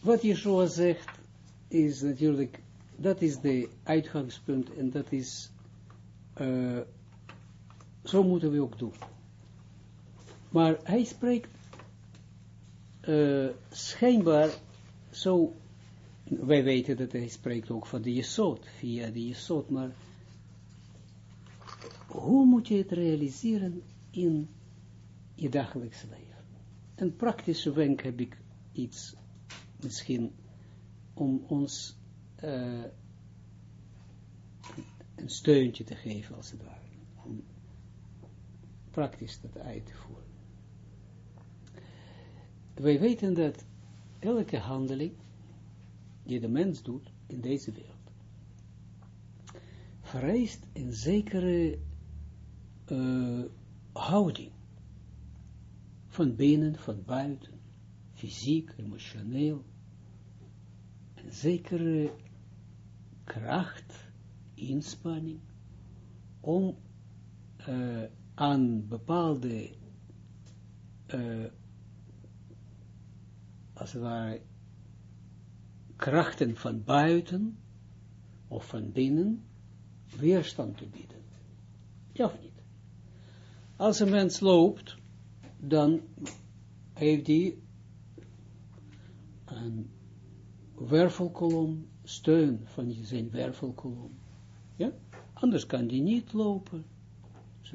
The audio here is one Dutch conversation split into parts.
wat Yeshua zegt, is natuurlijk, dat is de uitgangspunt en dat is, uh, zo moeten we ook doen. Maar hij spreekt uh, schijnbaar zo, wij weten dat hij spreekt ook van de Jesod, via de Jesod, maar hoe moet je het realiseren in je dagelijks leven? Een praktische wenk heb ik iets, misschien, om ons uh, een steuntje te geven, als het ware, om praktisch dat uit te voeren. Wij weten dat elke handeling die de mens doet in deze wereld, vereist een zekere uh, houding. Van binnen, van buiten, fysiek, emotioneel. Een zekere kracht, inspanning, om uh, aan bepaalde, uh, als het ware, krachten van buiten of van binnen weerstand te bieden. Ja of niet? Als een mens loopt, dan heeft hij een wervelkolom, steun van zijn wervelkolom. Ja? Anders kan hij niet lopen.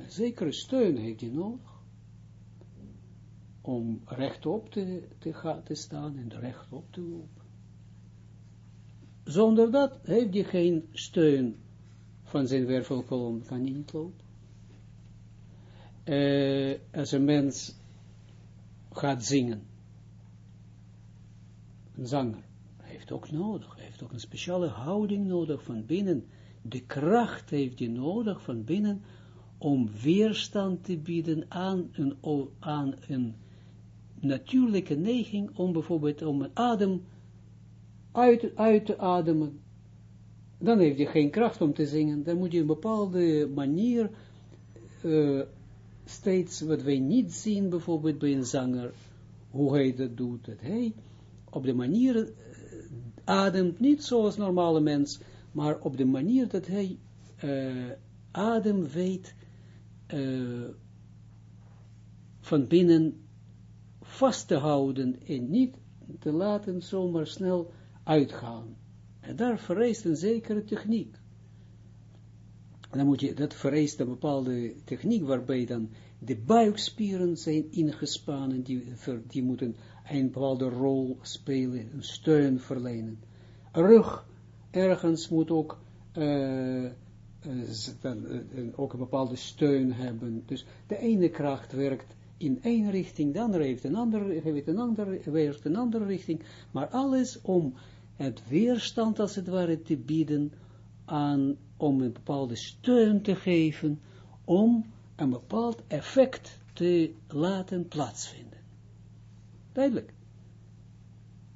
Zekere steun heeft hij nodig. Om rechtop te, te, gaan, te staan en rechtop te lopen. Zonder dat heeft hij geen steun van zijn wervelkolom, kan hij niet lopen uh, als een mens gaat zingen, een zanger, heeft ook nodig, heeft ook een speciale houding nodig van binnen, de kracht heeft hij nodig van binnen, om weerstand te bieden aan een, aan een natuurlijke neiging, om bijvoorbeeld om een adem uit, uit te ademen, dan heeft hij geen kracht om te zingen, dan moet je een bepaalde manier uh, steeds wat wij niet zien, bijvoorbeeld bij een zanger, hoe hij dat doet, dat hij op de manier uh, ademt, niet zoals normale mens, maar op de manier dat hij uh, adem weet uh, van binnen vast te houden en niet te laten zomaar snel uitgaan. En daar vereist een zekere techniek dan moet je, dat vereist een bepaalde techniek, waarbij dan de buikspieren zijn ingespannen, die, die moeten een bepaalde rol spelen, een steun verlenen. Rug, ergens moet ook, uh, ook een bepaalde steun hebben. Dus de ene kracht werkt in één richting, de andere heeft een andere, heeft een andere, werkt een andere richting, maar alles om het weerstand als het ware te bieden aan om een bepaalde steun te geven, om een bepaald effect te laten plaatsvinden. Duidelijk.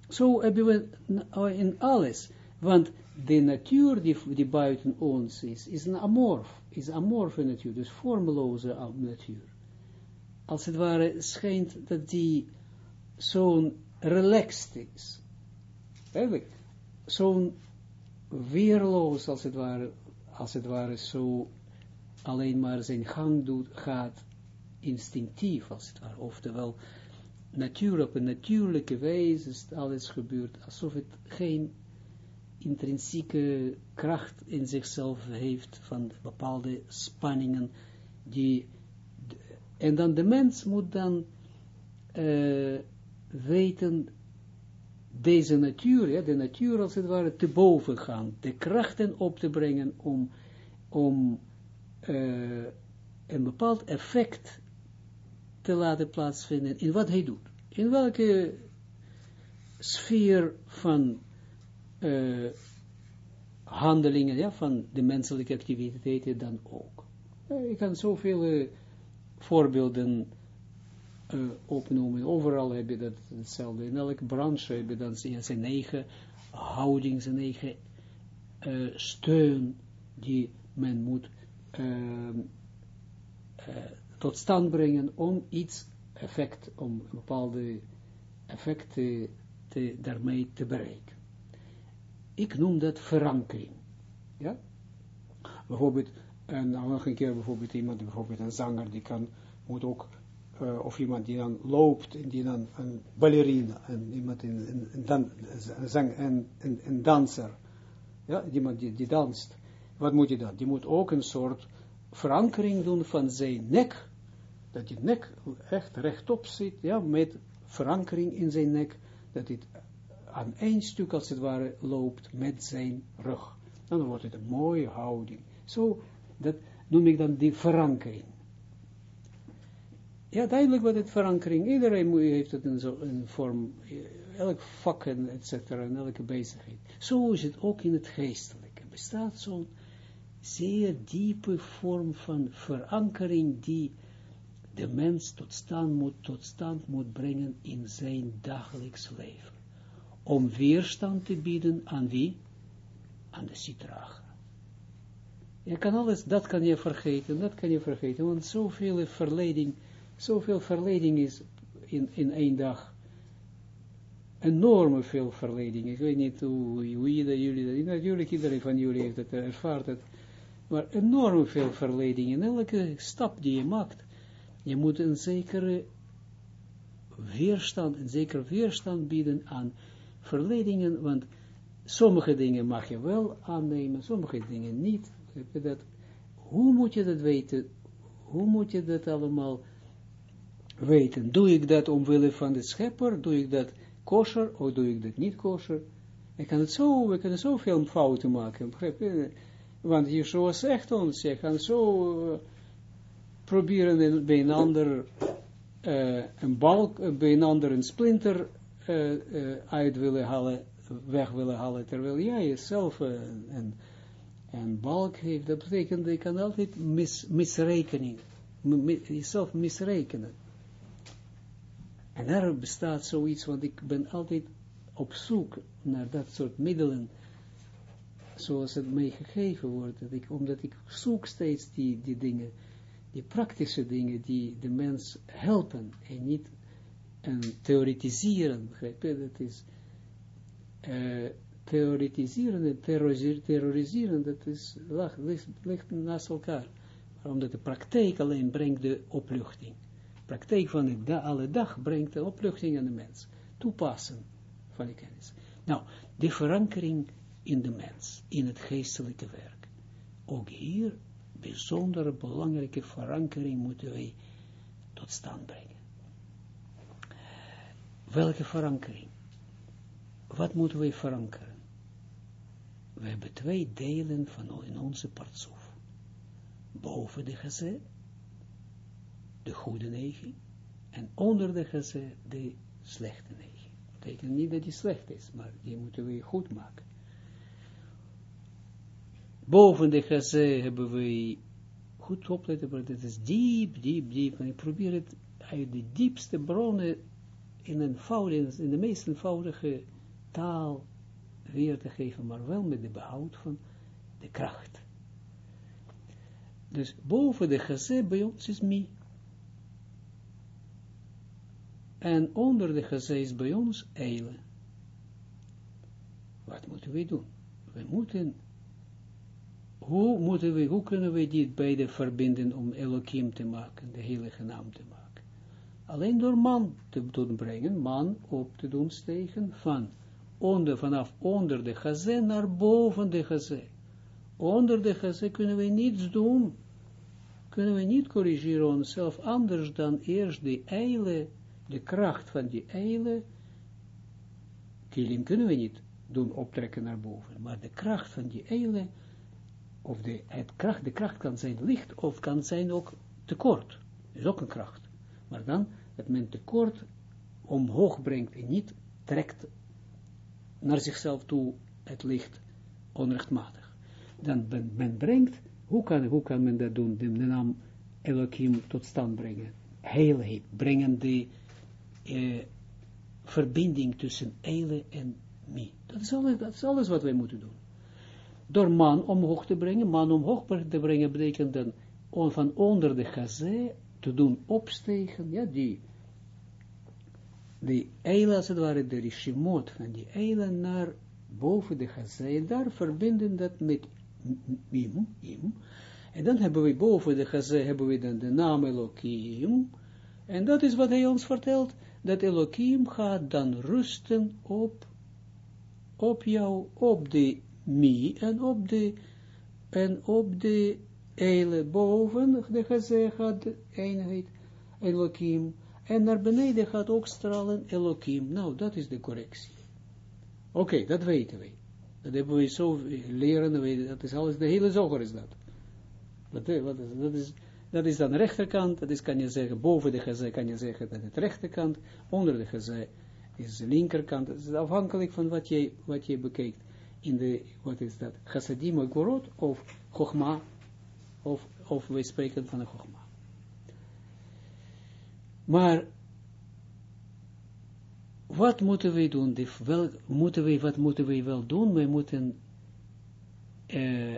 Zo hebben we in alles, want de natuur die, die buiten ons is, is een amorf, is amorfe natuur, dus vormeloze natuur. Als het ware schijnt dat die zo'n relaxed is. Eigenlijk, zo'n weerloos als het ware, als het ware zo alleen maar zijn gang doet, gaat instinctief als het ware, oftewel natuur op een natuurlijke wijze is alles gebeurt, alsof het geen intrinsieke kracht in zichzelf heeft van bepaalde spanningen die en dan de mens moet dan uh, weten deze natuur, de natuur als het ware, te boven gaan, de krachten op te brengen om, om uh, een bepaald effect te laten plaatsvinden in wat hij doet. In welke sfeer van uh, handelingen, ja, van de menselijke activiteiten dan ook. Uh, ik kan zoveel voorbeelden uh, opnoemen. Overal heb je dat hetzelfde. In elke branche heb je dan zijn eigen houding, zijn eigen uh, steun die men moet uh, tot stand brengen om iets effect, om bepaalde effecten te, daarmee te bereiken. Ik noem dat verankering. Ja? Bijvoorbeeld, en nog een keer bijvoorbeeld iemand, bijvoorbeeld een zanger, die kan, moet ook, uh, of iemand die dan loopt, en die dan een ballerina, en iemand, in, een, dan, een danser, ja, iemand die, die danst, wat moet je dan? Die moet ook een soort verankering doen van zijn nek, dat je nek echt rechtop zit, ja, met verankering in zijn nek, dat het aan één stuk als het ware loopt met zijn rug. Dan wordt het een mooie houding. Zo, dat noem ik dan die verankering. Ja, duidelijk wat het verankering, iedereen heeft het in zo'n vorm, elk vak en et cetera, en elke bezigheid. Zo is het ook in het geestelijke. Er bestaat zo'n zeer diepe vorm van verankering die de mens tot stand moet, tot stand moet brengen in zijn dagelijks leven. Om weerstand te bieden aan wie? Aan de citraga. Je kan alles, dat kan je vergeten, dat kan je vergeten, want zoveel verleiding, zoveel verleiding is in, in één dag. Enorme veel verleiding. Ik weet niet hoe, hoe jullie dat, natuurlijk iedereen van jullie heeft het ervaren, maar enorm veel verleiding. In elke stap die je maakt, je moet een zekere weerstand, een zeker weerstand bieden aan verleidingen, want sommige dingen mag je wel aannemen, sommige dingen niet. Dat, hoe moet je dat weten? Hoe moet je dat allemaal weten? Doe ik dat omwille van de schepper? Doe ik dat kosher of doe ik dat niet kosher? Ik kan het zo, we kunnen zoveel fouten maken, begrijp je? Want Yeshua zegt ons, je kan zo uh, proberen bij een ander uh, een balk, uh, bij een ander een splinter uit willen halen, weg willen halen, terwijl jij jezelf een, balk heeft, dat betekent je kan altijd mis, misrekening, jezelf misrekenen. En daar bestaat zoiets, want ik ben altijd op zoek naar dat soort middelen, zoals het mij gegeven wordt, dat ik, omdat ik zoek steeds die, die dingen, die praktische dingen die de mens helpen en niet en theoretiseren, begrijp je, dat is uh, theoretiseren en terroriseren, dat is, ligt, ligt naast elkaar. Omdat de praktijk alleen brengt de opluchting. Praktijk van de alle dag brengt de opluchting aan de mens. Toepassen van de kennis. Nou, de verankering in de mens, in het geestelijke werk. Ook hier, bijzondere belangrijke verankering moeten wij tot stand brengen. Welke verankering? Wat moeten wij verankeren? We hebben twee delen van in onze partsoef. Boven de geze, de goede neiging, en onder de geze, de slechte neiging. Dat betekent niet dat die slecht is, maar die moeten we goed maken. Boven de geze hebben we, goed opletten, maar dat is diep, diep, diep, en ik probeer het uit de diepste bronnen in, een eenvoudige, in de meest eenvoudige taal weer te geven, maar wel met de behoud van de kracht. Dus boven de geze bij ons is mi. En onder de geze is bij ons eile. Wat moeten we doen? We moeten, hoe moeten we, hoe kunnen we dit beide verbinden om Elohim te maken, de heilige naam te maken? Alleen door man te doen brengen, man op te doen stegen van onder, vanaf onder de gazé naar boven de gazé. Onder de gazé kunnen we niets doen. Kunnen we niet corrigeren onszelf anders dan eerst de eile, de kracht van die eile, kilim kunnen we niet doen optrekken naar boven, maar de kracht van die eile, of de, het kracht, de kracht kan zijn licht, of kan zijn ook tekort, is ook een kracht. Maar dan, dat men tekort omhoog brengt en niet trekt naar zichzelf toe het licht onrechtmatig. Dan men, brengt, hoe kan, hoe kan men dat doen, de, naam Elohim tot stand brengen? Heelheid, brengen de eh, verbinding tussen Eile en mij. Dat is, alles, dat is alles wat wij moeten doen. Door man omhoog te brengen, man omhoog te brengen, betekent dan van onder de gazé te doen opstegen, ja, die die eilen, als het ware, de rishimot van die eilen naar boven de gazé, daar verbinden dat met im, im, en dan hebben we boven de gazé, hebben we dan de naam Elohim, en dat is wat hij ons vertelt, dat Elohim gaat dan rusten op, op jou, op de mi, en op de, en op de eile boven, de gaat de eenheid, Elohim, en naar beneden gaat ook stralen Elohim. Nou, dat is de correctie. Oké, dat weten we. Dat hebben we zo leren, dat is alles, de hele zoger is dat. Dat, dat, is, dat, is, dat is dan de rechterkant, dat is, kan je zeggen, boven de gezij kan je zeggen dat het rechterkant, onder de gezij is de linkerkant. Het is afhankelijk van wat je, wat je bekijkt. In de, wat is dat, chassadim of of chogma, of, of wij spreken van de chogma. Maar, wat moeten wij doen? wel, moeten wij, wat moeten wij wel doen? Wij moeten, uh,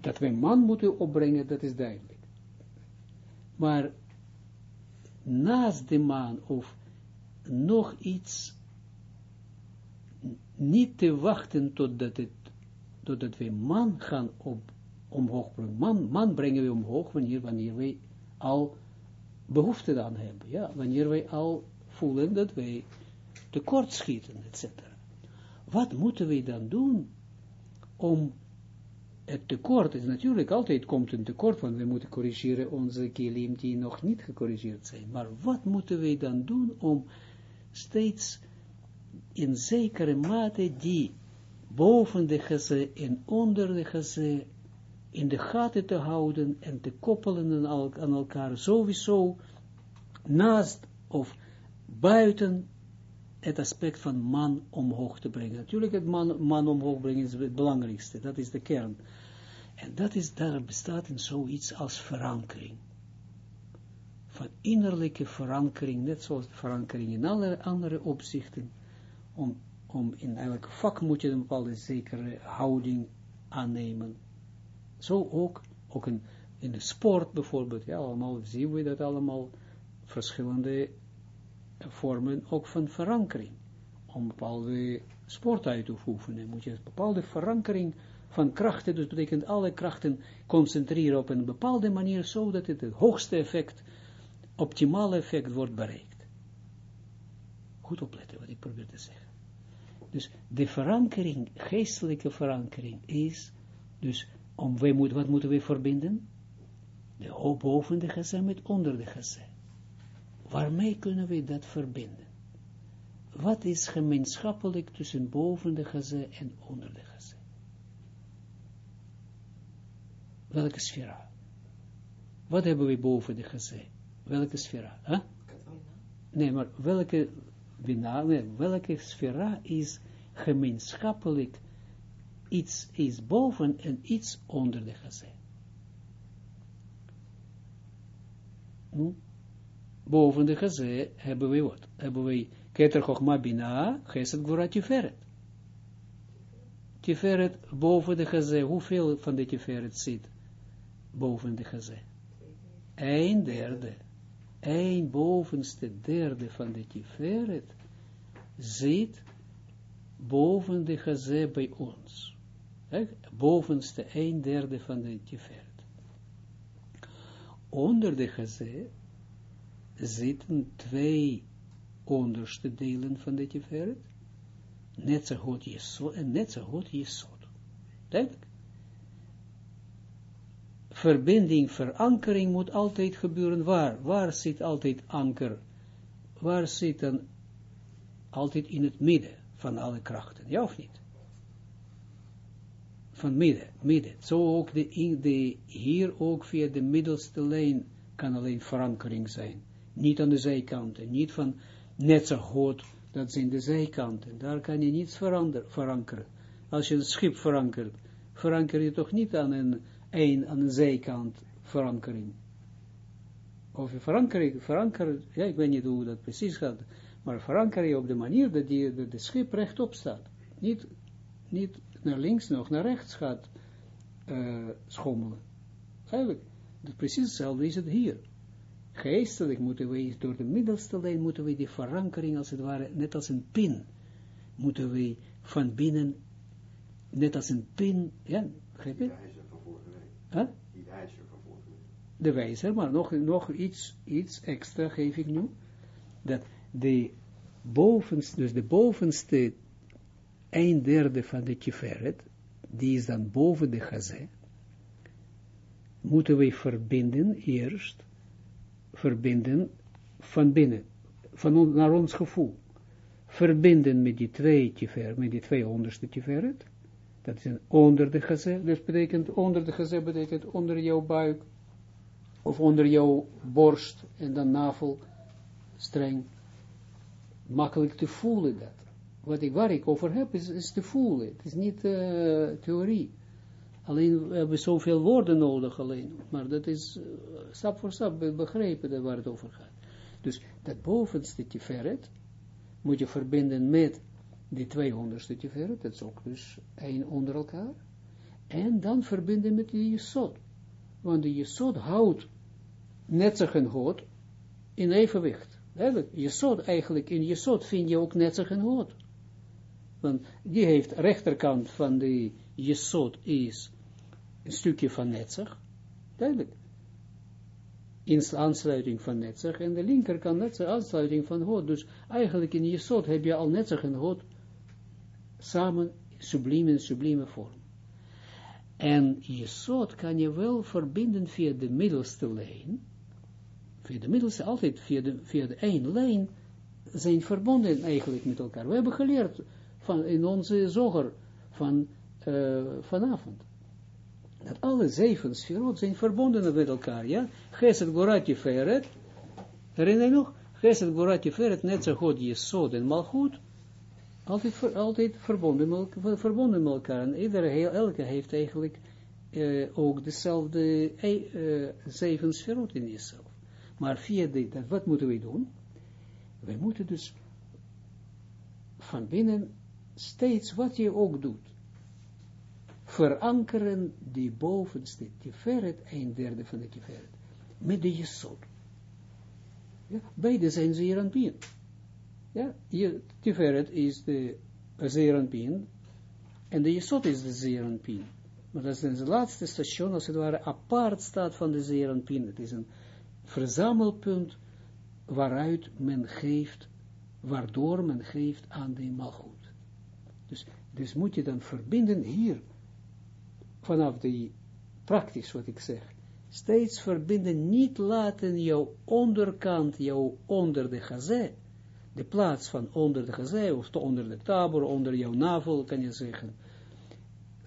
dat wij man moeten opbrengen, dat is duidelijk. Maar, naast de man, of nog iets, niet te wachten totdat, het, totdat wij man gaan op, omhoog brengen. Man, man brengen we omhoog wanneer, wanneer wij al behoefte aan hebben. Ja, wanneer wij al voelen dat wij tekort schieten, etc. Wat moeten wij dan doen om het tekort, is natuurlijk altijd komt een tekort, want we moeten corrigeren onze kilim die nog niet gecorrigeerd zijn. Maar wat moeten wij dan doen om steeds in zekere mate die boven de geze en onder de geze in de gaten te houden en te koppelen aan elkaar sowieso naast of buiten het aspect van man omhoog te brengen. Natuurlijk het man, man omhoog brengen is het belangrijkste, dat is de kern. En dat is, daar bestaat in zoiets als verankering. Van innerlijke verankering, net zoals verankering in alle andere opzichten. Om, om in elk vak moet je een bepaalde zekere houding aannemen. Zo ook, ook in, in de sport bijvoorbeeld, ja, allemaal zien we dat allemaal, verschillende vormen ook van verankering. Om bepaalde sport uit te oefenen, moet je een bepaalde verankering van krachten, dus betekent alle krachten concentreren op een bepaalde manier, zodat het het hoogste effect, optimale effect wordt bereikt. Goed opletten wat ik probeer te zeggen. Dus de verankering, geestelijke verankering is, dus om wij moet, wat moeten we verbinden? De boven de gezin met onder de gezin. Waarmee kunnen we dat verbinden? Wat is gemeenschappelijk tussen boven de gezin en onder de gezin? Welke sfera? Wat hebben we boven de gezin? Welke sfera? Nee, maar welke, nee, welke sfera is gemeenschappelijk iets is boven en iets onder de gezin. Hm? Boven de gezin hebben we wat? Hebben we Keter Chochma Bina, Geset Gvura Tiferet. Tiferet boven de gezin. Hoeveel van de Tiferet zit boven de gezin? Een derde. Een bovenste derde van de Tiferet zit boven de gezin bij ons bovenste een derde van de tiferet. Onder de gazé zitten twee onderste delen van de tiferet, goed jesod en net zo goed jesod. Duidelijk. Verbinding, verankering moet altijd gebeuren waar? Waar zit altijd anker? Waar zit dan altijd in het midden van alle krachten, ja of niet? van midden, midden. Zo ook de, hier ook via de middelste lijn kan alleen verankering zijn. Niet aan de zijkanten, niet van net zo goed, dat zijn de zijkanten. Daar kan je niets verankeren. Als je een schip verankert, veranker je toch niet aan een, een, aan een zijkant verankering. Of je verankering, veranker, ja, ik weet niet hoe dat precies gaat, maar veranker je op de manier dat, die, dat de schip rechtop staat. Niet, niet naar links, nog naar rechts gaat uh, schommelen. Eigenlijk, precies hetzelfde is het hier. Geestelijk moeten we, door de middelste lijn, moeten we die verankering, als het ware, net als een pin, moeten we van binnen, net als een pin, ja, begrijp je? Die wijzer van vorige week. Huh? De wijzer, maar nog, nog iets, iets extra geef ik nu, dat de bovenste, dus de bovenste een derde van de tiferet, die is dan boven de gazé, moeten we verbinden eerst, verbinden van binnen, van naar ons gevoel, verbinden met die twee tiferet, met die twee onderste tiferet, dat is een onder de gazé, dus betekent, onder de gazé betekent onder jouw buik, of onder jouw borst, en dan navel, streng, makkelijk te voelen dat. Wat ik, waar ik over heb, is, is te voelen. Het is niet uh, theorie. Alleen, we hebben zoveel woorden nodig alleen. Maar dat is uh, stap voor stap begrepen waar het over gaat. Dus dat bovenste tiferet moet je verbinden met die 200ste tiferet. Dat is ook dus één onder elkaar. En dan verbinden met die jesod. Want de jesod houdt net zo goed in evenwicht. Eigenlijk, Jesod eigenlijk, in Jesod vind je ook Netzach en Hod. Want die heeft, rechterkant van de Jesod is een stukje van Netzach. Duidelijk. In aansluiting van Netzach. En de linkerkant Netzach, aansluiting van Hod. Dus eigenlijk in Jesod heb je al Netzach en Hod samen sublime en sublime vorm. En Jesod kan je wel verbinden via de middelste lijn via de middelste, altijd via de, via de één lijn, zijn verbonden eigenlijk met elkaar. We hebben geleerd van, in onze zoger van uh, vanavond, dat alle zeven sferot zijn verbonden met elkaar, ja? Geset Gorati Feret, herinner je nog? Geset Gorati Feret, net zo goed Jesod en Malchut, altijd, altijd verbonden, met, verbonden met elkaar. En iedere, heel, elke heeft eigenlijk uh, ook dezelfde uh, zeven sferot in jezelf. Maar via dit, wat moeten we doen? We moeten dus van binnen steeds wat je ook doet, verankeren die bovenste tiferet, een derde van de tiferet, met de jesod. Ja, beide zijn zeeranpien. Ja, tiferet is de zeeranpien, en de jesod is de zeeranpien. Maar dat is het laatste station, als het ware, apart staat van de zeeranpien. Het is een verzamelpunt waaruit men geeft, waardoor men geeft aan de malgoed. Dus, dus moet je dan verbinden hier, vanaf de praktisch wat ik zeg, steeds verbinden, niet laten jouw onderkant, jouw onder de gazé, de plaats van onder de gazé, of onder de tabor, onder jouw navel, kan je zeggen,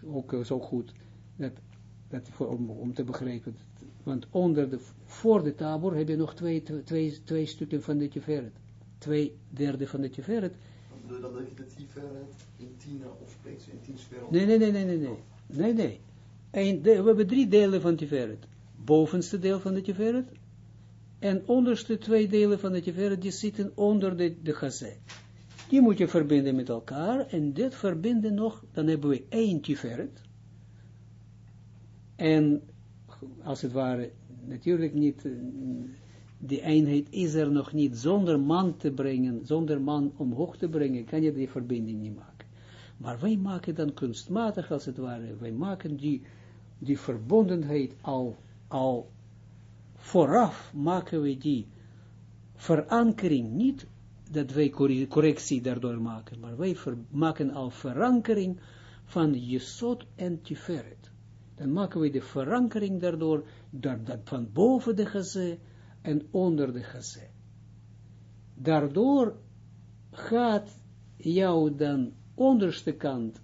ook zo goed, dat, dat voor, om, om te begrijpen, want onder de, voor de tabor heb je nog twee, twee, twee stukken van de tiferet. Twee derde van de. Dan dat je de in tien of spreekt in tien sferen? Nee, nee, nee, nee, nee, nee. Nee, nee. We hebben drie delen van tiferet. Bovenste deel van de tiferet. En onderste twee delen van de tiferet, die zitten onder de, de gazé. Die moet je verbinden met elkaar. En dit verbinden nog, dan hebben we één tiferet. En als het ware, natuurlijk niet, eh, die eenheid is er nog niet, zonder man te brengen, zonder man omhoog te brengen, kan je die verbinding niet maken. Maar wij maken dan kunstmatig, als het ware, wij maken die, die verbondenheid al, al vooraf, maken we die verankering, niet dat wij correctie daardoor maken, maar wij maken al verankering van Jesod en Tiferet dan maken we de verankering daardoor, dat, dat van boven de gazé en onder de gazé. Daardoor gaat jouw dan onderste kant,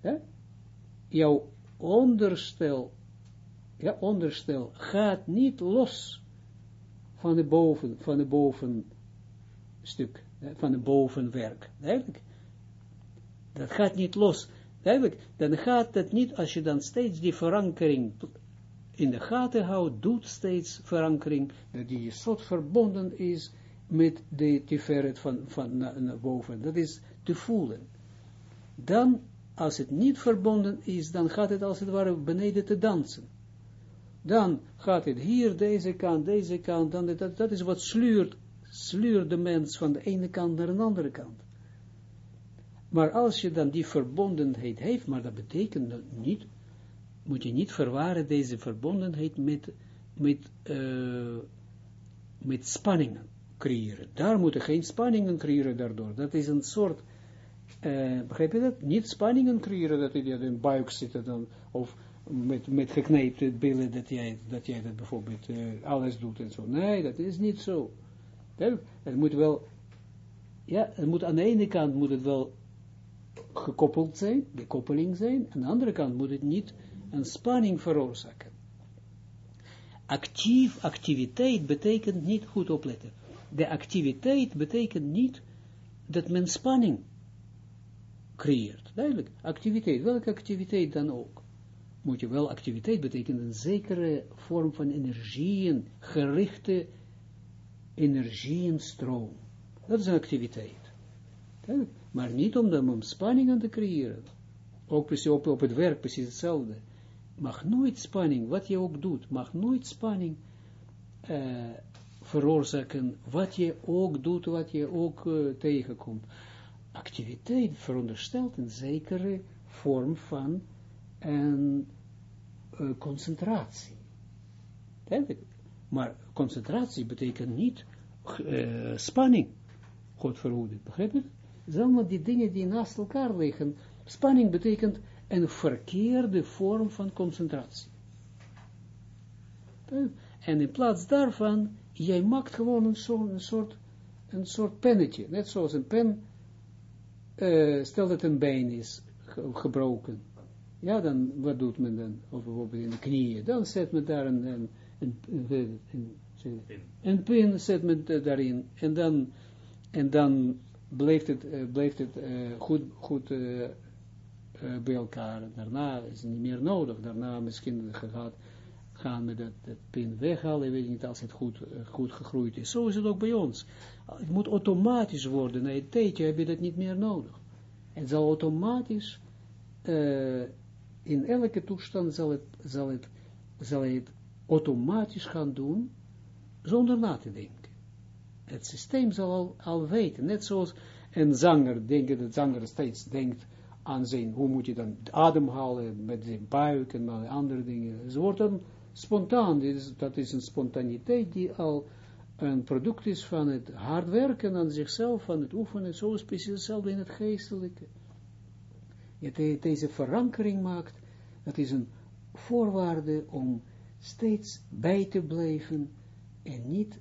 hè, jouw onderstel, ja, onderstel gaat niet los van de boven, van de bovenstuk, van de bovenwerk. Eigenlijk. Dat gaat niet los. Duidelijk, dan gaat het niet, als je dan steeds die verankering in de gaten houdt, doet steeds verankering, dat die soort verbonden is met de tiferet van, van naar, boven. Dat is te voelen. Dan, als het niet verbonden is, dan gaat het als het ware beneden te dansen. Dan gaat het hier, deze kant, deze kant, dan dat, is wat sluurt, sluurt de mens van de ene kant naar de andere kant. Maar als je dan die verbondenheid heeft, maar dat betekent dat niet, moet je niet verwaren deze verbondenheid met, met, uh, met spanningen creëren. Daar moeten geen spanningen creëren daardoor. Dat is een soort, uh, begrijp je dat? Niet spanningen creëren dat je in de buik zit dan, of met, met billen dat jij, dat jij dat bijvoorbeeld uh, alles doet en zo. Nee, dat is niet zo. Het moet wel, ja, het moet aan de ene kant moet het wel gekoppeld zijn, de koppeling zijn, aan de andere kant moet het niet een spanning veroorzaken. Actief, activiteit betekent niet, goed opletten, de activiteit betekent niet dat men spanning creëert. Duidelijk, activiteit, welke activiteit dan ook. Moet je wel, activiteit betekent een zekere vorm van energieën, gerichte energieënstroom. Dat is een activiteit. Duidelijk. Maar niet om, de, om spanningen te creëren. Ook precies op, op het werk precies hetzelfde. Mag nooit spanning, wat je ook doet, mag nooit spanning uh, veroorzaken, wat je ook doet, wat je ook uh, tegenkomt. Activiteit veronderstelt een zekere vorm van een uh, concentratie. Maar concentratie betekent niet spanning. God verhoede, begrijp je? zijn allemaal die dingen die naast elkaar liggen. Spanning betekent een verkeerde vorm van concentratie. En in plaats daarvan, jij maakt gewoon een, soort, een, soort, een soort pennetje. Net zoals een pen, uh, stel dat een been is gebroken. Ja, dan, wat doet men dan? Of bijvoorbeeld in de knieën. Dan zet men daar een, een, een, een, een, een pin, zet men daarin. En dan, en dan blijft het, uh, blijft het uh, goed, goed bij elkaar. Daarna is het niet meer nodig. Daarna misschien gaat, gaan we dat, dat pin weghalen. weet niet, als het goed, goed gegroeid is. Zo is het ook bij ons. Het moet automatisch worden. Na een tijdje heb je dat niet meer nodig. Het zal automatisch, in elke toestand zal het, zal, het, zal het automatisch gaan doen, zonder na te denken het systeem zal al, al weten. Net zoals een zanger, denk dat zanger steeds denkt aan zijn, hoe moet je dan ademhalen met zijn buik en andere dingen. Ze wordt dan spontaan, dat is een spontaniteit die al een product is van het hard werken aan zichzelf, van het oefenen, zo precies hetzelfde in het geestelijke. Je deze verankering maakt, dat is een voorwaarde om steeds bij te blijven en niet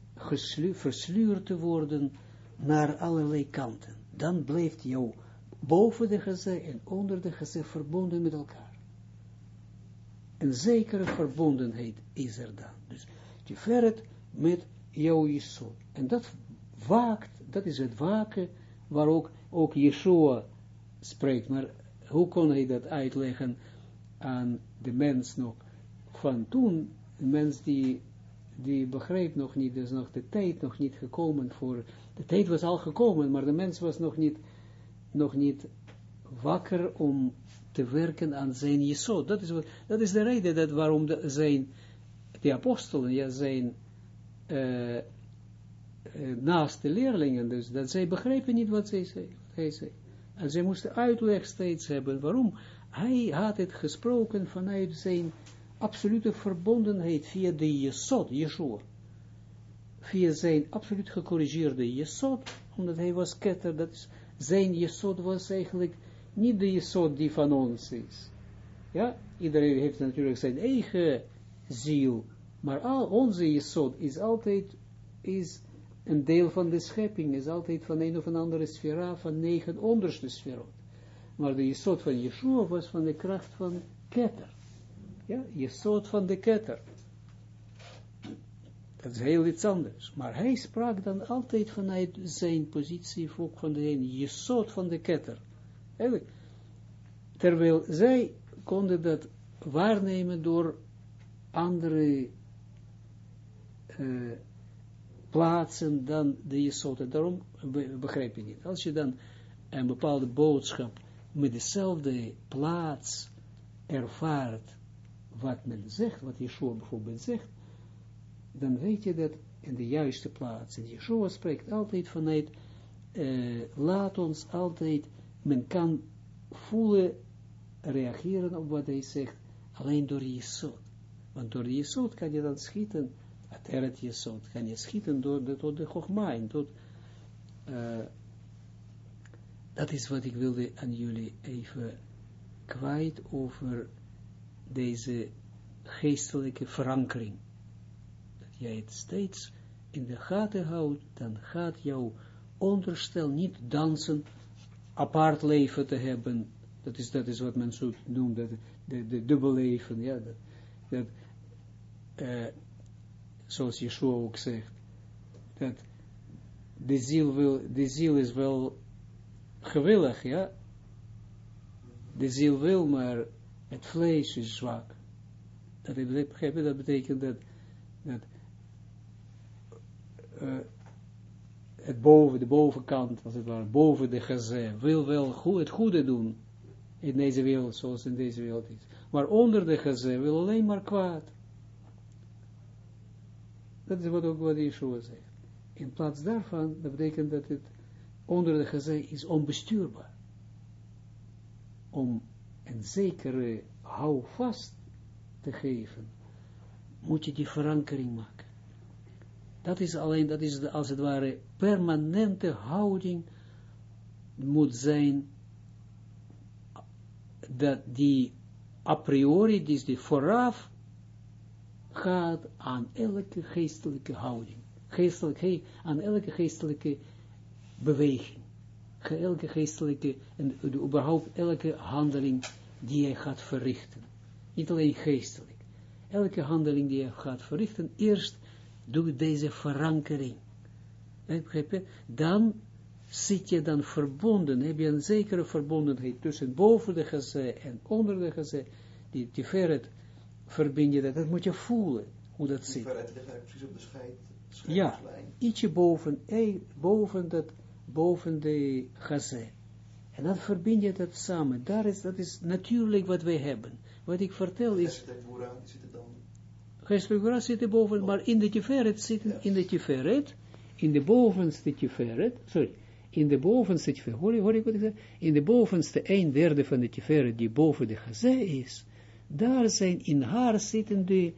versluurd te worden naar allerlei kanten. Dan blijft jou boven de geze en onder de geze verbonden met elkaar. Een zekere verbondenheid is er dan. Dus je verret met jouw Jesod. En dat waakt, dat is het waken waar ook, ook Yeshua spreekt. Maar hoe kon hij dat uitleggen aan de mens nog van toen? Een mens die die begreep nog niet, dus nog de tijd nog niet gekomen voor, de tijd was al gekomen, maar de mens was nog niet, nog niet wakker om te werken aan zijn jesot. Dat is, dat is de reden dat waarom de, zijn, de apostelen, ja, zijn uh, uh, naaste leerlingen, dus dat zij begrepen niet wat, zij zei, wat hij zei. En zij moesten uitleg steeds hebben, waarom? Hij had het gesproken vanuit zijn absolute verbondenheid via de Jesod, Yeshua. Via zijn absoluut gecorrigeerde Jesod, omdat hij was ketter, dat is, zijn Jesod was eigenlijk niet de Jesod die van ons is. Ja, iedereen heeft natuurlijk zijn eigen ziel, maar al onze Jesod is altijd, is een deel van de schepping, is altijd van een of een andere sfera, van negen onderste sferot. Maar de Jesod van Yeshua was van de kracht van ketter. Ja, je soort van de ketter. Dat is heel iets anders. Maar hij sprak dan altijd vanuit zijn positie, ook van de je soort van de ketter. Terwijl zij konden dat waarnemen door andere uh, plaatsen dan de Jesot. Daarom begrijp je niet. Als je dan een bepaalde boodschap met dezelfde plaats ervaart wat men zegt, wat Yeshua bijvoorbeeld zegt, dan weet je dat in de juiste plaats. En Yeshua spreekt altijd vanuit, uh, laat ons altijd, men kan voelen, reageren op wat hij zegt, alleen door Jesod. Want door Jesod kan je dan schieten, het Jesod, kan je schieten door de, door de Chogma, en tot, uh, dat is wat ik wilde aan jullie even kwijt over deze geestelijke verankering. Dat jij het steeds in de gaten houdt, dan gaat jouw onderstel niet dansen, apart leven te hebben. Dat is, dat is wat men zo noemt, de, de dubbel leven, ja, dat, dat uh, zoals Yeshua ook zegt, dat de ziel, wil, de ziel is wel gewillig, ja, de ziel wil, maar het vlees is zwak. Dat, dat betekent dat, dat uh, het boven, de bovenkant, als het ware, boven de geze, wil wel het goede doen in deze wereld, zoals in deze wereld is. Maar onder de geze wil alleen maar kwaad. Dat is wat ook wat Yeshua zegt. In plaats daarvan, dat betekent dat het onder de geze is onbestuurbaar om een zekere houvast te geven, moet je die verankering maken. Dat is alleen, dat is als het ware permanente houding moet zijn, dat die a priori, dus die vooraf gaat aan elke geestelijke houding, geestelijk, aan elke geestelijke beweging elke geestelijke, en überhaupt elke handeling die hij gaat verrichten. Niet alleen geestelijk. Elke handeling die hij gaat verrichten, eerst doe deze verankering. Dan zit je dan verbonden, heb je een zekere verbondenheid tussen boven de geze en onder de geze, die tiferet verbind je dat, dat moet je voelen, hoe dat zit. precies op de scheid, Ja, ietsje boven, boven dat boven de gazé. En dan verbind je dat samen. Daar is, dat is natuurlijk wat wij hebben. Wat ik vertel is... Geestelijk Gura zitten boven, maar in de Tiferet zitten, in de Tiferet, in de bovenste Tiferet, sorry, in de bovenste Tiferet, hoor, hoor ik wat ik zeg? In de bovenste een derde van de Tiferet die boven de Gazé is, daar zijn in haar zitten de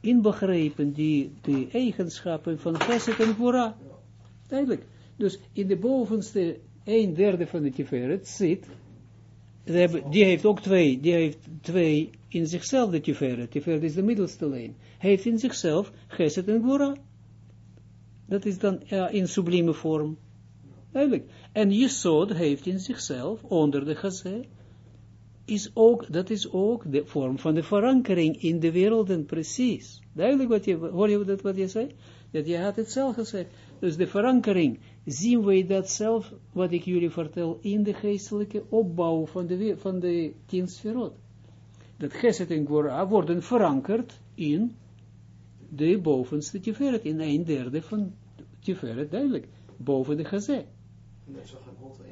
inbegrepen die de eigenschappen van Geset en Gura. Duidelijk. Dus in de bovenste een derde van de Tiferet zit, die heeft ook twee, die heeft twee in zichzelf de Tiferet. Tiferet is de middelste lijn. Heeft in zichzelf Geset en Gora. Dat is dan in sublieme vorm. Duidelijk. En Jesod heeft in zichzelf, onder de Gazé, is ook, dat is ook de vorm van de verankering in de werelden, precies. Duidelijk wat je, hoor je dat wat je zei? Dat je had het zelf gezegd. Dus de verankering zien wij dat zelf, wat ik jullie vertel, in de geestelijke opbouw van de, van de tien. Dat geset en Gora worden verankerd in de bovenste Tiferet, in een derde van Tiferet, duidelijk, boven de Gazé.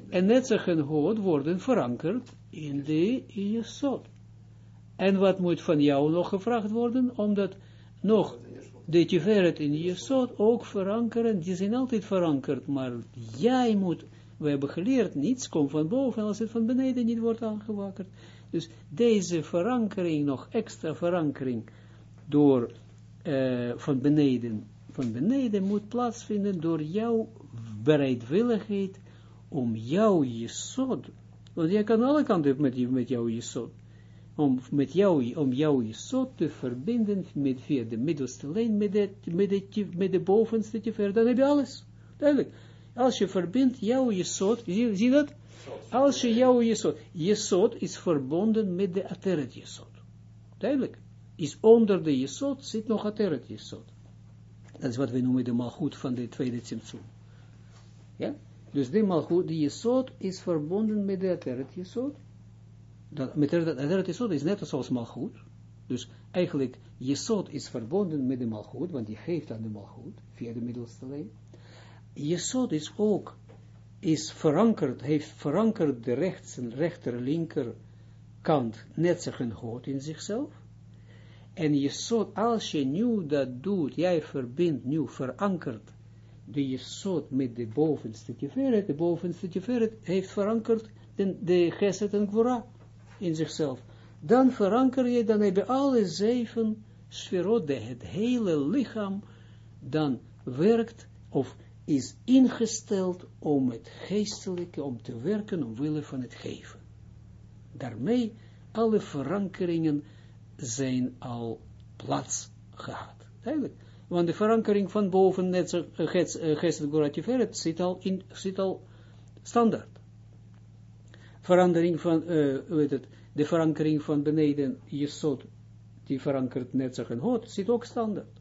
En net zo en hood worden verankerd in de Jesod. En wat moet van jou nog gevraagd worden, omdat nog de Tiferet in Jesod ook verankeren, die zijn altijd verankerd, maar jij moet, we hebben geleerd, niets komt van boven als het van beneden niet wordt aangewakkerd. Dus deze verankering, nog extra verankering, door uh, van beneden, van beneden moet plaatsvinden door jouw bereidwilligheid om jouw Jesod, want jij kan alle kanten met, met jouw Jesod, om met jou, om jouw jesot te verbinden met via de middelste lijn met de, met de, met de bovenste te dan heb je alles. Duidelijk. Als je verbindt jouw jesot, zie, zie dat? Als je jouw jesot, jesot is verbonden met de ateret jesot. Duidelijk. Is onder de jesot zit nog ateret jesot. Dat is wat we noemen de malgoed van de tweede tzimtzum. Ja? Dus de malgoed, die jesot is verbonden met de ateret jesot dat, met Ateret Jesod is net zoals Malchut. Dus eigenlijk, Jesod is verbonden met de Malchut, want die geeft aan de Malchut, via de middelste lijn. Jesod is ook, is verankerd, heeft verankerd de rechts en rechter, linker kant, net zeggen God in zichzelf. En je soort, als je nu dat doet, jij verbindt nu, verankert de jesot met de bovenste tiferet, de bovenste tiferet heeft verankerd de, de geset en gwora in zichzelf. Dan veranker je, dan heb je alle zeven sferot, het hele lichaam, dan werkt of is ingesteld om het geestelijke, om te werken omwille van het geven. Daarmee alle verankeringen zijn al plaats gehad. Want de verankering van boven, net zo, uh, zit al, in, zit al standaard. Verandering van, weet het, de verankering van beneden, je die verankert net zo een hoort, zit ook standaard.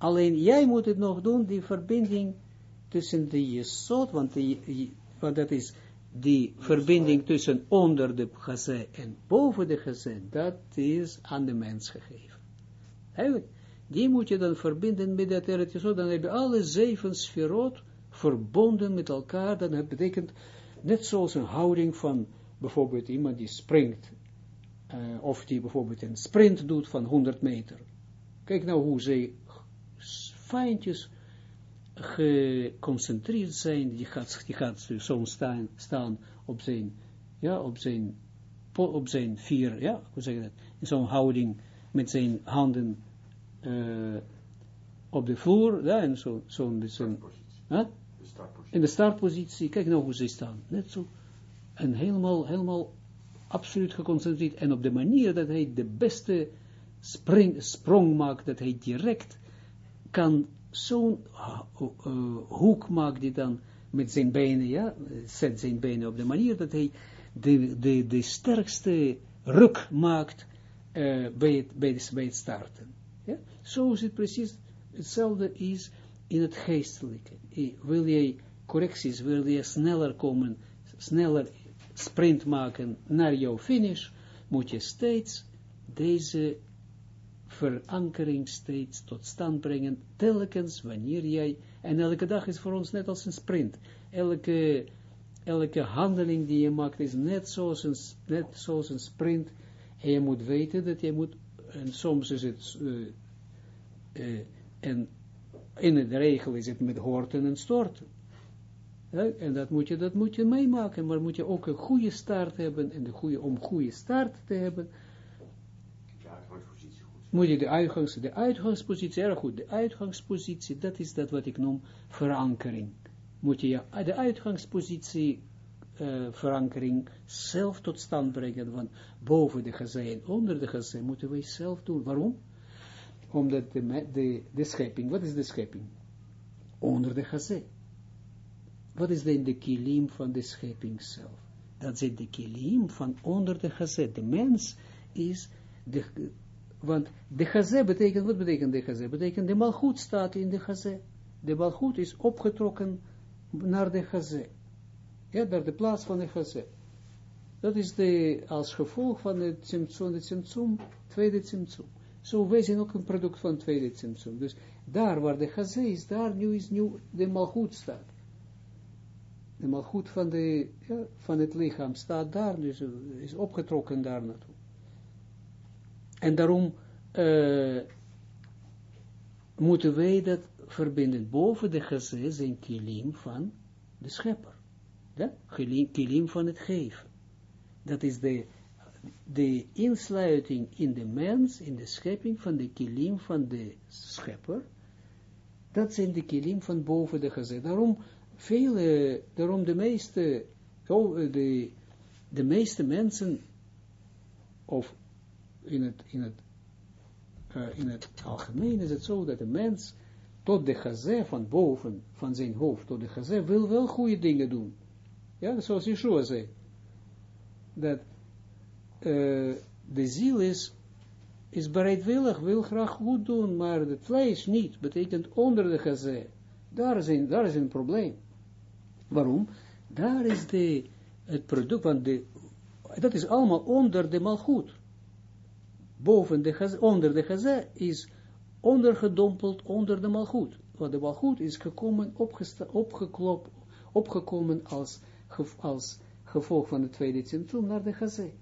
Alleen jij moet het nog doen, die verbinding tussen de jesot, want, dat is die verbinding tussen onder de gazé en boven de gazé, dat is aan de mens gegeven. Eigenlijk, die moet je dan verbinden met dat eretjesot, dan heb je alle zeven sferot verbonden met elkaar, dan betekent net zoals een houding van bijvoorbeeld iemand die springt, uh, of die bijvoorbeeld een sprint doet van 100 meter. Kijk nou hoe ze fijntjes geconcentreerd zijn, die gaat, die gaat soms staan, staan op zijn, ja, op zijn, op zijn vier, ja, hoe zeg je dat, in zo'n houding met zijn handen uh, op de vloer, ja, en zo'n, zo, zo huh? in de startpositie, kijk nou hoe ze staan, net zo, en helemaal, helemaal absoluut geconcentreerd, en op de manier dat hij de beste spring, sprong maakt, dat hij direct kan zo'n uh, hoek maakt die dan met zijn benen, ja, zet zijn benen op de manier dat hij de, de, de sterkste ruk maakt uh, bij, het, bij, het, bij het starten. Ja? Zo is het precies hetzelfde is in het geestelijke. Wil je correcties, wil je sneller komen, sneller sprint maken naar jouw finish, moet je steeds deze verankering steeds tot stand brengen, telkens wanneer jij, en elke dag is voor ons net als een sprint, elke, elke handeling die je maakt is net zoals een, net een sprint, en je moet weten dat je moet, en soms is het, uh, uh, en in de regel is het met horten en storten. Ja, en dat moet, je, dat moet je meemaken, maar moet je ook een goede start hebben, en de goede, om goede start te hebben, moet je de, uitgangs, de uitgangspositie, erg goed, de uitgangspositie, dat is dat wat ik noem verankering. Moet je de uitgangspositie, uh, verankering, zelf tot stand brengen, want boven de gezin onder de gezin moeten wij zelf doen. Waarom? Omdat de, de, de schepping, wat is de schepping? Onder de gezin. Wat is dan de kilim van de schepping zelf? Dat is de kilim van onder de gezet. De mens is de, want de gazé betekent, wat betekent de gazé? Betekent de malgoed staat in de gazé. De malgoed is opgetrokken naar de gazé. Ja, naar de plaats van de gazé. Dat is de, als gevolg van het Tsimtsum, de Tsimtsum, tweede Tsimtsum. Zo, wij zijn ook een product van tweede Tsimtsum. Dus daar waar de gazé is, daar nu is nu de malgoed staat. De malgoed van, de, ja, van het lichaam staat daar, dus is opgetrokken daar naartoe. En daarom uh, moeten wij dat verbinden. Boven de gezet zijn kilim van de schepper. Ja? Kilim van het geven. Dat is de, de insluiting in de mens, in de schepping van de kilim van de schepper. Dat zijn de kilim van boven de gezet. Daarom, vele, daarom de meeste, oh, de, de meeste mensen, of in het, in het, uh, in het algemeen is het zo dat de mens tot de gazé van boven, van zijn hoofd, tot de gazé, wil wel goede dingen doen. Ja, zoals Yeshua zei. Dat uh, de ziel is, is bereidwillig, wil graag goed doen, maar het vlees niet, betekent onder de gazé. Daar is een, daar is een probleem. Waarom? Daar is de, het product, van de, dat is allemaal onder de malgoed boven de onder de gazé is ondergedompeld onder de malgoed. Want de malgoed is gekomen, opgeklopt, opgekomen als, als gevolg van de tweede centrum naar de gazé.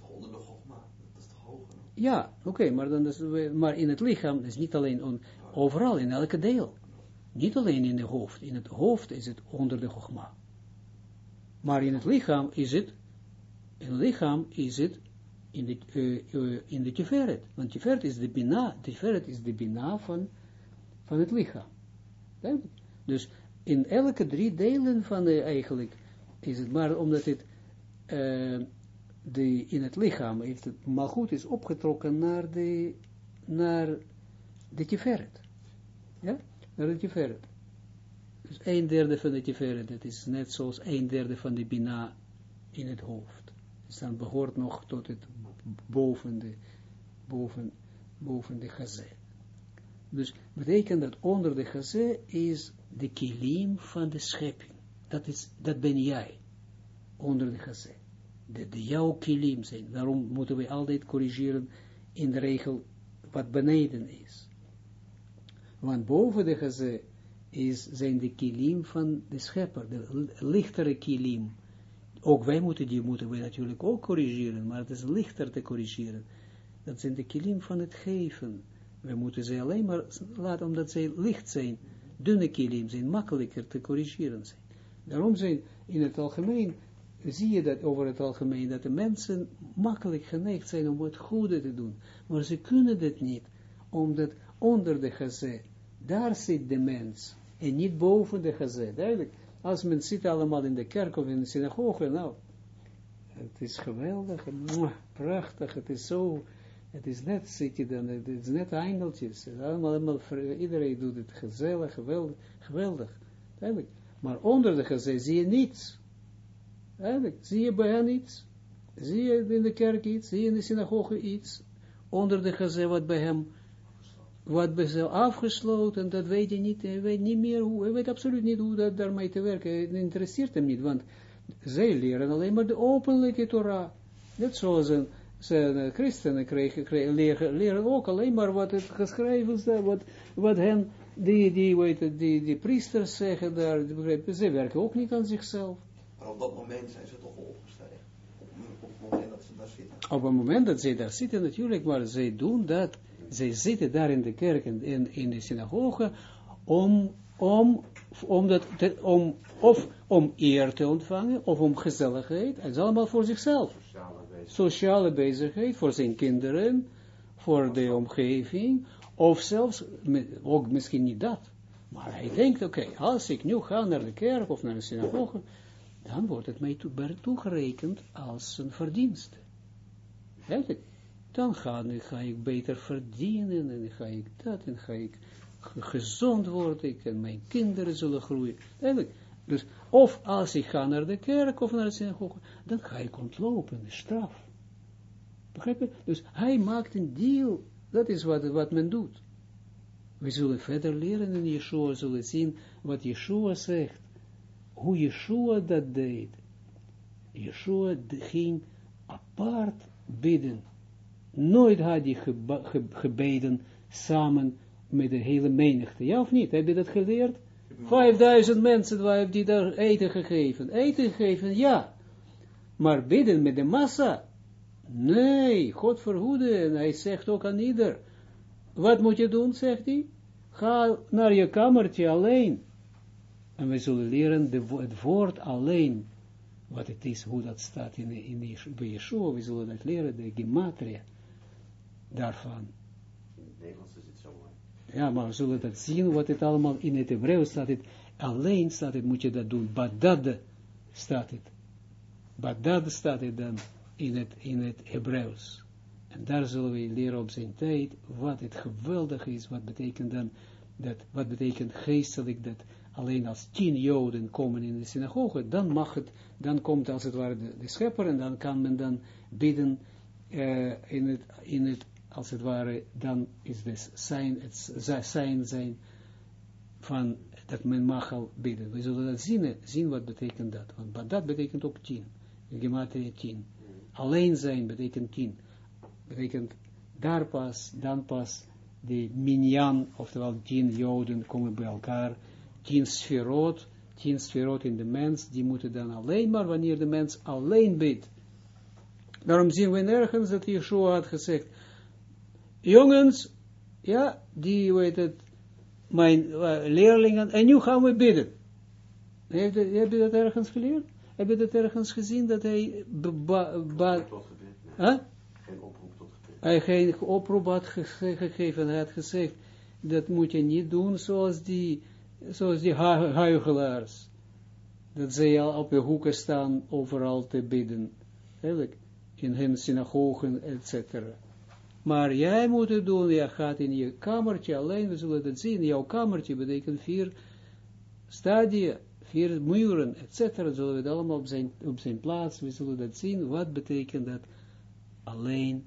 Onder de gogma, dat is de hoger. Ja, oké, maar, dan is, maar in het lichaam is niet alleen on, overal, in elke deel. Niet alleen in het hoofd. In het hoofd is het onder de gogma. Maar in het lichaam is het, in het lichaam is het in de, uh, uh, in de tiferet. Want tiferet is de bina, tiferet is de bina van, van het lichaam. Dus in elke drie delen van de, eigenlijk is het maar omdat het uh, de, in het lichaam heeft het goed is opgetrokken naar de naar de tiferet. Ja, naar de tiferet. Dus een derde van de tiferet, dat is net zoals een derde van de bina in het hoofd. Dus dan behoort nog tot het boven de, boven, boven de gazé. Dus betekent dat onder de gazé is de kilim van de schepping. Dat, is, dat ben jij, onder de gazé. De, de jouw kilim zijn. Daarom moeten we altijd corrigeren in de regel wat beneden is. Want boven de gazé is, zijn de kilim van de schepper, de lichtere kilim. Ook wij moeten die moeten we natuurlijk ook corrigeren, maar het is lichter te corrigeren. Dat zijn de kilim van het geven. We moeten ze alleen maar laten, omdat zij licht zijn, dunne kilim zijn, makkelijker te corrigeren zijn. Daarom zijn in het algemeen, zie je dat over het algemeen, dat de mensen makkelijk geneigd zijn om het goede te doen. Maar ze kunnen dit niet, omdat onder de gazé, daar zit de mens, en niet boven de gazé, duidelijk. Als men zit allemaal in de kerk of in de synagoge, nou, het is geweldig, prachtig, het is zo, het is net, zit dan, het is net eindeltjes, allemaal, allemaal, iedereen doet het gezellig, geweldig, geweldig. Maar onder de gazé zie je niets, zie je bij hen iets, zie je in de kerk iets, zie je in de synagoge iets, onder de gazé wat bij hem wat bij ze afgesloten, dat weet je niet, hij weet niet meer hoe, hij weet absoluut niet hoe dat daarmee te werken, het interesseert hem niet, want zij leren alleen maar de openlijke Torah, net zoals een, zijn christenen kregen, kregen, leren, leren ook alleen maar wat het geschreven staat, wat, wat hen, die, die, weet het, die, die priesters zeggen daar, ze werken ook niet aan zichzelf. Maar op dat moment zijn ze toch opgestegen, op, op het moment dat ze daar zitten. Op het moment dat ze daar zitten natuurlijk, maar zij doen dat zij zitten daar in de kerk en in, in de synagoge om, om, om, dat, om, of om eer te ontvangen, of om gezelligheid, het is allemaal voor zichzelf. Sociale bezigheid. Sociale bezigheid, voor zijn kinderen, voor de omgeving, of zelfs, ook misschien niet dat. Maar hij denkt, oké, als ik nu ga naar de kerk of naar de synagoge, dan wordt het mij toegerekend als een verdienste. Eigenlijk dan ga, ik beter verdienen, en ga ik dat, en ga ik gezond worden, en mijn kinderen zullen groeien. Dus, of als ik ga naar de kerk, of naar de synagoge, dan ga ik ontlopen, de straf. Begrijp je? Dus hij maakt een deal, dat is wat, wat men doet. We zullen verder leren in Yeshua, zullen zien wat Yeshua zegt. Hoe Yeshua dat deed. Yeshua ging apart bidden Nooit had hij gebeden samen met de hele menigte. Ja of niet? Heb je dat geleerd? Vijfduizend mensen waar die daar eten gegeven. Eten gegeven, ja. Maar bidden met de massa? Nee, God verhoede. En hij zegt ook aan ieder. Wat moet je doen, zegt hij? Ga naar je kamertje alleen. En we zullen leren het woord alleen. Wat het is, hoe dat staat in, in, bij Yeshua. We zullen dat leren, de gematria daarvan. In het Nederlands is het zo mooi. Ja, maar we zullen dat zien, wat het allemaal in het Hebreeuws staat. Het, alleen staat het, moet je dat doen. Badad staat het. Badad staat het dan in het, in het Hebreeuws. En daar zullen we leren op zijn tijd wat het geweldig is, wat betekent dan, dat, wat betekent geestelijk, dat alleen als tien joden komen in de synagoge, dan mag het, dan komt als het ware de, de schepper en dan kan men dan bidden uh, in, het, in het als het ware, dan is dus zijn, het zijn zijn van dat men mag al bidden. We zullen dat zien, zien wat betekent dat. Want dat betekent ook tien. Gematria tien. Alleen zijn betekent tien. Betekent daar pas, dan pas de minyan, oftewel tien joden komen bij elkaar. Tien sferot, tien sferot in de mens, die moeten dan alleen maar wanneer de mens alleen bidt. Daarom zien we nergens dat Yeshua had gezegd, jongens, ja, die, weet het, mijn eh, leerlingen, en nu gaan we bidden. Heb je, heb je dat ergens geleerd? Heb je dat ergens gezien, dat hij ba, ba, huh? Geen oproep tot gebed. hij geen oproep had ge- gegeven, hij had gezegd, dat moet je niet doen zoals die, zoals die hu- huigelaars. Dat zij al op de hoeken staan, overal te bidden. Eigenlijk, in hun synagogen, etc. Maar jij moet het doen, jij gaat in je kamertje alleen, we zullen het zien, jouw kamertje betekent vier stadia, vier muren, etc. Zullen we het allemaal op zijn, op zijn plaats, we zullen dat zien, wat betekent dat alleen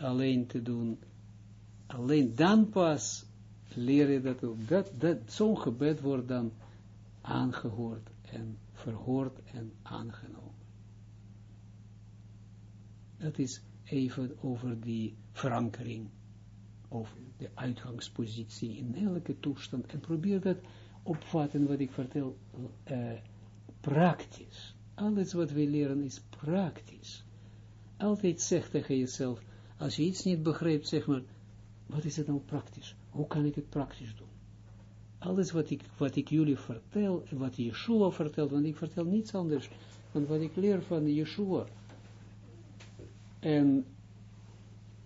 alleen te doen. Alleen dan pas leer je dat. Dat, dat, Zo'n gebed wordt dan aangehoord en verhoord en aangenomen. Dat is even over die verankering of de uitgangspositie in elke toestand. En probeer dat opvatten wat ik vertel, eh, praktisch. Alles wat we leren is praktisch. Altijd zeg tegen jezelf, als je iets niet begrijpt, zeg maar, wat is het nou praktisch? Hoe kan ik het praktisch doen? Alles wat ik, wat ik jullie vertel, wat Yeshua vertelt, want ik vertel niets anders dan wat ik leer van Yeshua. En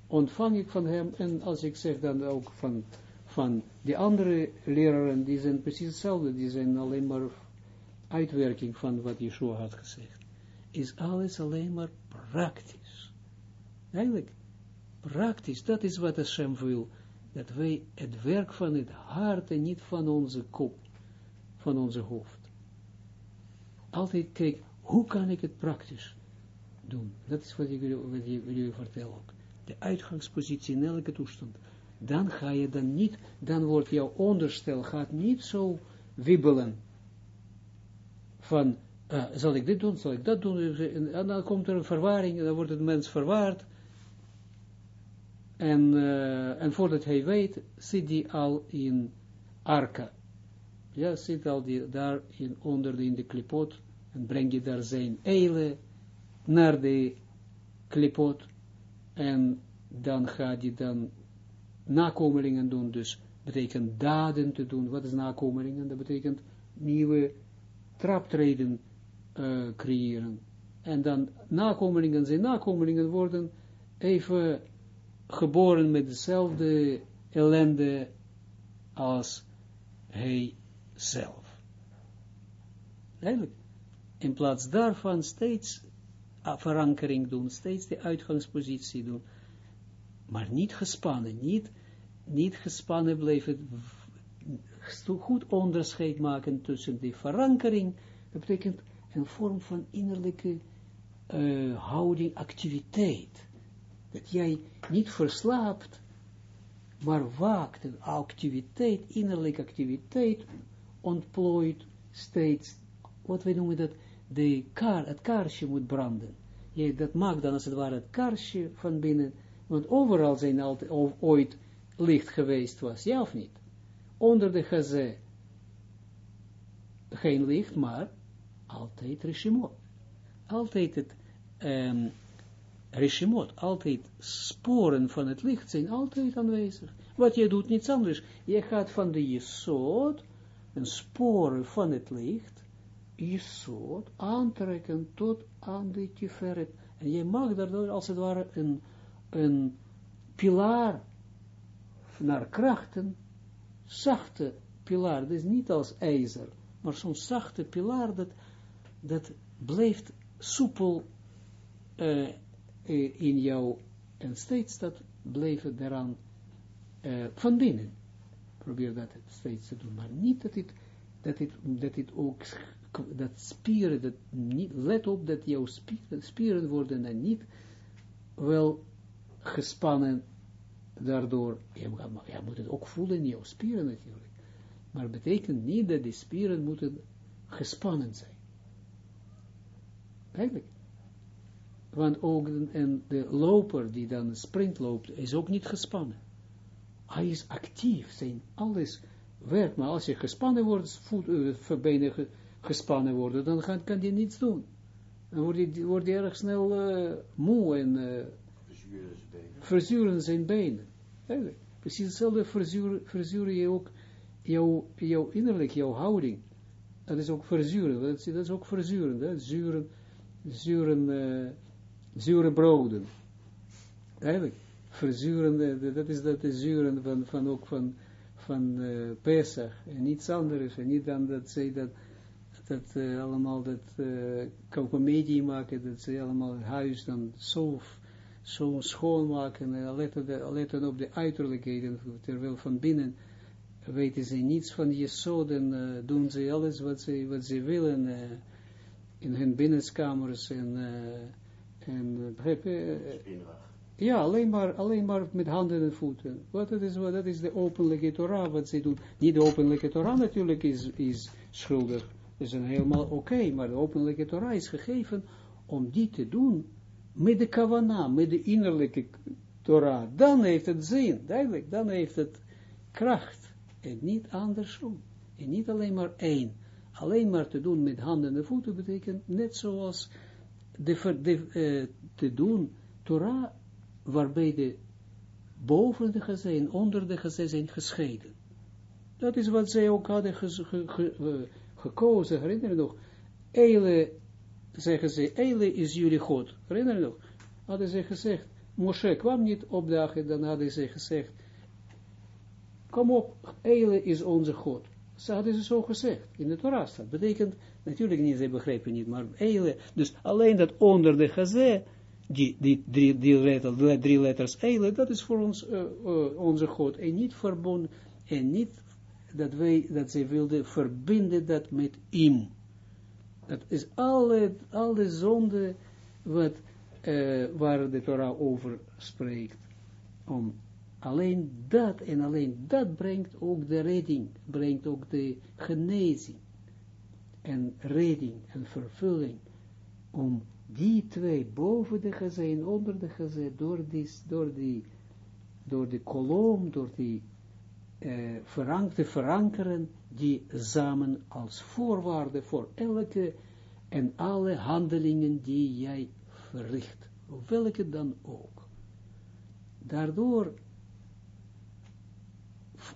ontvang ik van hem, en als ik zeg dan ook van, van die andere leraren, die zijn precies hetzelfde, die zijn alleen maar uitwerking van wat Yeshua had gezegd. Is alles alleen maar praktisch. Eigenlijk, praktisch, dat is wat Hashem wil. Dat wij het werk van het hart en niet van onze kop, van onze hoofd. Altijd kijk, hoe kan ik het praktisch doen? Dat is wat ik jullie, vertel ook. De uitgangspositie in elke toestand. Dan ga je dan niet, dan wordt jouw onderstel gaat niet zo wibbelen. Van, eh, zal ik dit doen, zal ik dat doen, en, dan komt er een verwaring, en dan wordt het mens verwaard, en, eh, en voordat hij weet, zit hij al in Arka. Ja, zit al die, daar in, onder de, in de klipot, en breng je daar zijn eilen naar de klipot, en dan gaat hij dan nakomelingen doen, dus betekent daden te doen. Wat is nakomelingen? Dat betekent nieuwe traptreden uh, creëren. En dan nakomelingen zijn nakomelingen worden even geboren met dezelfde ellende als hij zelf. Eigenlijk. In plaats daarvan steeds verankering doen, steeds de uitgangspositie doen, maar niet gespannen, niet, niet gespannen blijven, goed onderscheid maken tussen die verankering, dat betekent een vorm van innerlijke uh, houding, activiteit, dat jij niet verslaapt, maar waakt, een activiteit, innerlijke activiteit, ontplooit steeds, wat wij noemen dat, de kaar, het kaarsje moet branden. Je, dat maakt dan als het ware het kaarsje van binnen, want overal zijn altijd, of ooit licht geweest was, ja of niet? Onder de gazé geen licht, maar altijd rishimot. Altijd het um, rishimot, altijd sporen van het licht zijn altijd aanwezig. Wat je doet niets anders. Je gaat van de jesod, een sporen van het licht, jesod, aantrekken tot aan de tiferet. En je mag daardoor als het ware een, een pilaar naar krachten, zachte pilaar, dus niet als ijzer, maar zo'n zachte pilaar, dat, dat blijft soepel uh, in jou, en steeds dat blijven daaraan uh, van binnen. Probeer dat steeds te doen, maar niet dat het, dat het, dat het ook, dat spieren, dat let op dat jouw spieren, spieren worden en niet wel gespannen daardoor, je, je moet het ook voelen in jouw spieren natuurlijk, maar het betekent niet dat die spieren moeten gespannen zijn. Eigenlijk. Want ook en de loper die dan sprint loopt, is ook niet gespannen. Hij is actief, zijn alles werkt, maar als je gespannen wordt, voet, uh, ge, gespannen worden, dan kan, kan je niets doen. Dan word je, word je erg snel uh, moe en uh, verzuren zijn benen. verzuren zijn benen. Eigenlijk. Precies hetzelfde verzuren, verzuren je ook jouw, jouw innerlijk, jouw houding. Dat is ook verzuren. Dat is, dat is ook verzuren. Hè? Zuren, zuren, eh, zure broden. Eigenlijk. Verzuren, eh, dat is dat is zuren van, van ook van, van eh, Pesach. En niets anders. En niet dan dat zij dat, dat eh, allemaal dat uh, comedie maken. Dat ze allemaal het huis dan zo zo schoonmaken en letten, de, letten op de uiterlijkheden, terwijl van binnen weten ze niets van Jesod en uh, doen ze alles wat ze, wat ze willen uh, in hun binnenskamers en, uh, en je? Ja, alleen maar, alleen maar met handen en voeten. Wat dat is, dat is de openlijke Torah wat ze doen. Niet de openlijke Torah natuurlijk is, is schuldig. Is een helemaal oké, maar de openlijke Torah is gegeven om die te doen met de kavana, met de innerlijke Torah, dan heeft het zin, duidelijk, dan heeft het kracht, en niet andersom, en niet alleen maar één, alleen maar te doen met handen en voeten betekent net zoals de, uh, te doen Torah, waarbij de boven de gezin, onder de gezin zijn gescheiden. Dat is wat zij ook hadden ge, ge, gekozen, herinner je nog, Eile zeggen ze, Eile is jullie God. Herinner je nog? Hadden ze gezegd, Moshe kwam niet opdagen, dan hadden ze gezegd, kom op, Eile is onze God. Ze hadden ze zo gezegd, in de Torah staat. Betekent, natuurlijk niet, ze begrepen niet, maar Eile, dus alleen dat onder de gazé, die, die drie, die letters Eile, dat is voor ons uh, onze God. En niet verbonden, en niet dat wij, dat zij wilden verbinden dat met Im. Dat is alle, alle zonde wat, uh, waar de Torah over spreekt. Om alleen dat en alleen dat brengt ook de redding, brengt ook de genezing en redding en vervulling. Om die twee boven de gezin, onder de gezin, door die, door die, door de kolom, door die verank, te verankeren, die samen als voorwaarde voor elke en alle handelingen die jij verricht, welke dan ook. Daardoor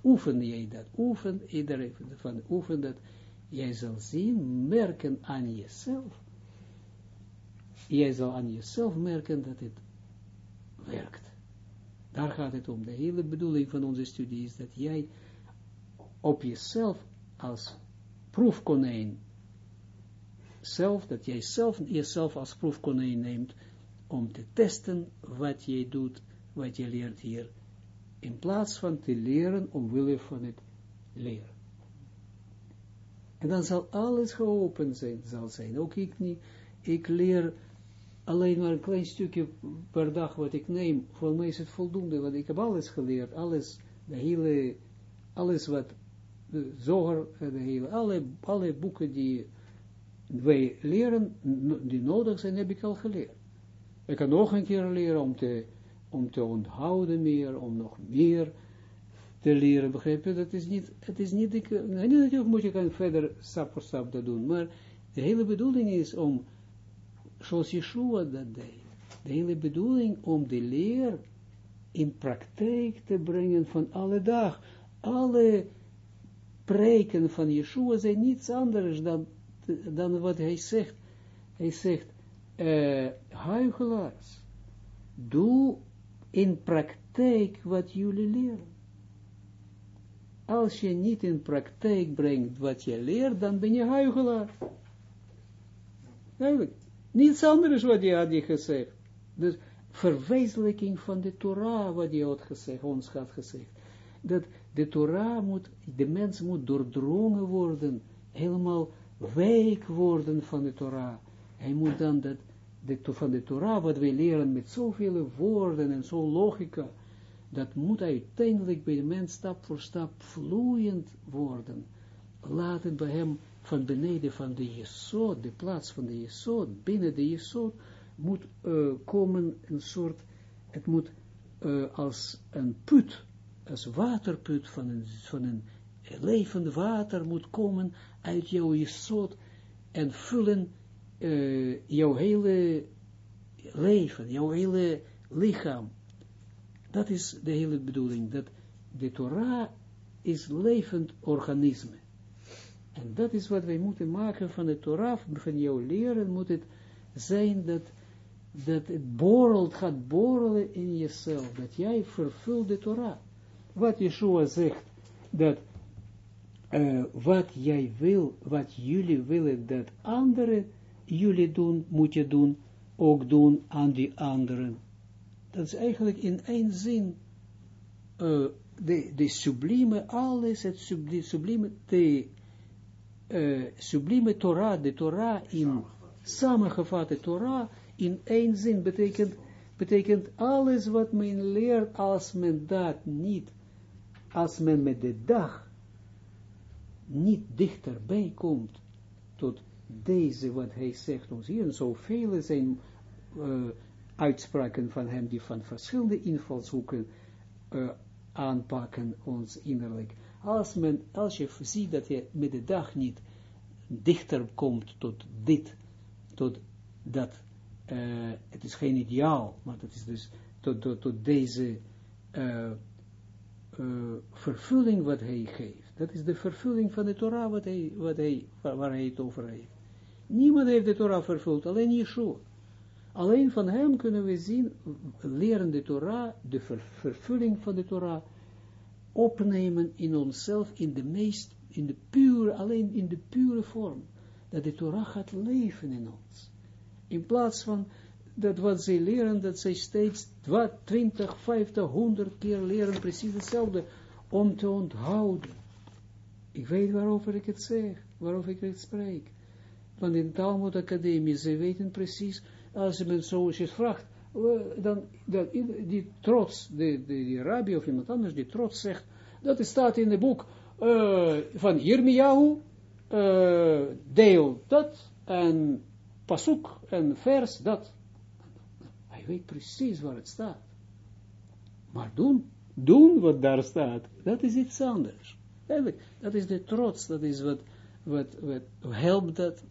oefen jij dat, oefen, iedereen van oefen dat, jij zal zien, merken aan jezelf, jij zal aan jezelf merken dat het werkt. Daar gaat het om. De hele bedoeling van onze studie is dat jij op jezelf als proefkonijn, zelf, dat jij zelf, jezelf als proefkonijn neemt, om te testen wat jij doet, wat je leert hier, in plaats van te leren omwille van het leren. En dan zal alles geopend zijn, zal zijn. Ook ik niet, ik leer alleen maar een klein stukje per dag wat ik neem, voor mij is het voldoende, want ik heb alles geleerd, alles, de hele, alles wat, de zoger, de hele, alle, alle boeken die wij leren, die nodig zijn, heb ik al geleerd. Ik kan nog een keer leren om te, om te onthouden meer, om nog meer te leren, begrijp je? Dat is niet, het is niet, ik, natuurlijk moet je kan verder stap voor stap dat doen, maar de hele bedoeling is om zoals Yeshua dat deed. De hele bedoeling om de leer in praktijk te brengen van alle dag. Alle preken van Yeshua zijn niets anders dan, dan wat hij zegt. Hij zegt, uh, doe in praktijk wat jullie leren. Als je niet in praktijk brengt wat je leert, dan ben je huigelaar. Eigenlijk. Niets anders wat hij had gezegd. Dus verwezenlijking van de Torah, wat hij had gezegd, ons had gezegd. Dat de Torah moet, de mens moet doordrongen worden, helemaal wijk worden van de Torah. Hij moet dan dat, de, van de Torah, wat wij leren met zoveel woorden en zo logica, dat moet uiteindelijk bij de mens stap voor stap vloeiend worden. Laten bij hem van beneden van de Jesod, de plaats van de Jesod, binnen de Jesod, moet uh, komen een soort, het moet uh, als een put, als waterput van een, van een levend water moet komen uit jouw Jesod en vullen uh, jouw hele leven, jouw hele lichaam. Dat is de hele bedoeling, dat de Torah is levend organisme. En dat is wat wij moeten maken van de Torah, van jouw leren moet het zijn dat, dat het borrelt, gaat borrelen in jezelf, dat jij vervult de Torah. Wat Yeshua zegt, dat uh, wat jij wil, wat jullie willen dat anderen jullie doen, moet je doen, ook doen aan die anderen. Dat is eigenlijk in één zin uh, de, de sublieme, alles, het sub, de sublieme, de sublieme Torah, de Torah in samengevatte Torah in één zin betekent, betekent alles wat men leert als men dat niet, als men met de dag niet dichterbij komt tot deze wat hij zegt ons hier, en zoveel zijn uitspraken van hem die van verschillende invalshoeken uh, aanpakken ons innerlijk. Als, men, als je ziet dat je met de dag niet dichter komt tot dit, tot dat, uh, het is geen ideaal, maar dat is dus tot, tot, tot deze uh, vervulling wat hij geeft. Dat is de vervulling van de Torah wat hij, wat hij, waar hij het over heeft. Niemand heeft de Torah vervuld, alleen Yeshua. Alleen van hem kunnen we zien, leren de Torah, de vervulling van de Torah, opnemen in onszelf in de meest, in de pure, alleen in de pure vorm. Dat de Torah gaat leven in ons. In plaats van dat wat zij leren, dat zij steeds 20, 50, 100 keer leren, precies hetzelfde, om te onthouden. Ik weet waarover ik het zeg, waarover ik het spreek. Want in Talmud Academie, ze weten precies, als men zo je vraagt, dan, dat, die trots, de, de, die rabbi of iemand anders, die trots zegt, dat staat in het boek uh, van Yirmiyahu, uh, deel dat, en pasuk, en vers dat. Hij weet precies waar het staat. Maar doen, doen wat daar staat, dat is iets anders. Dat is de trots, dat is wat, wat, wat helpt dat.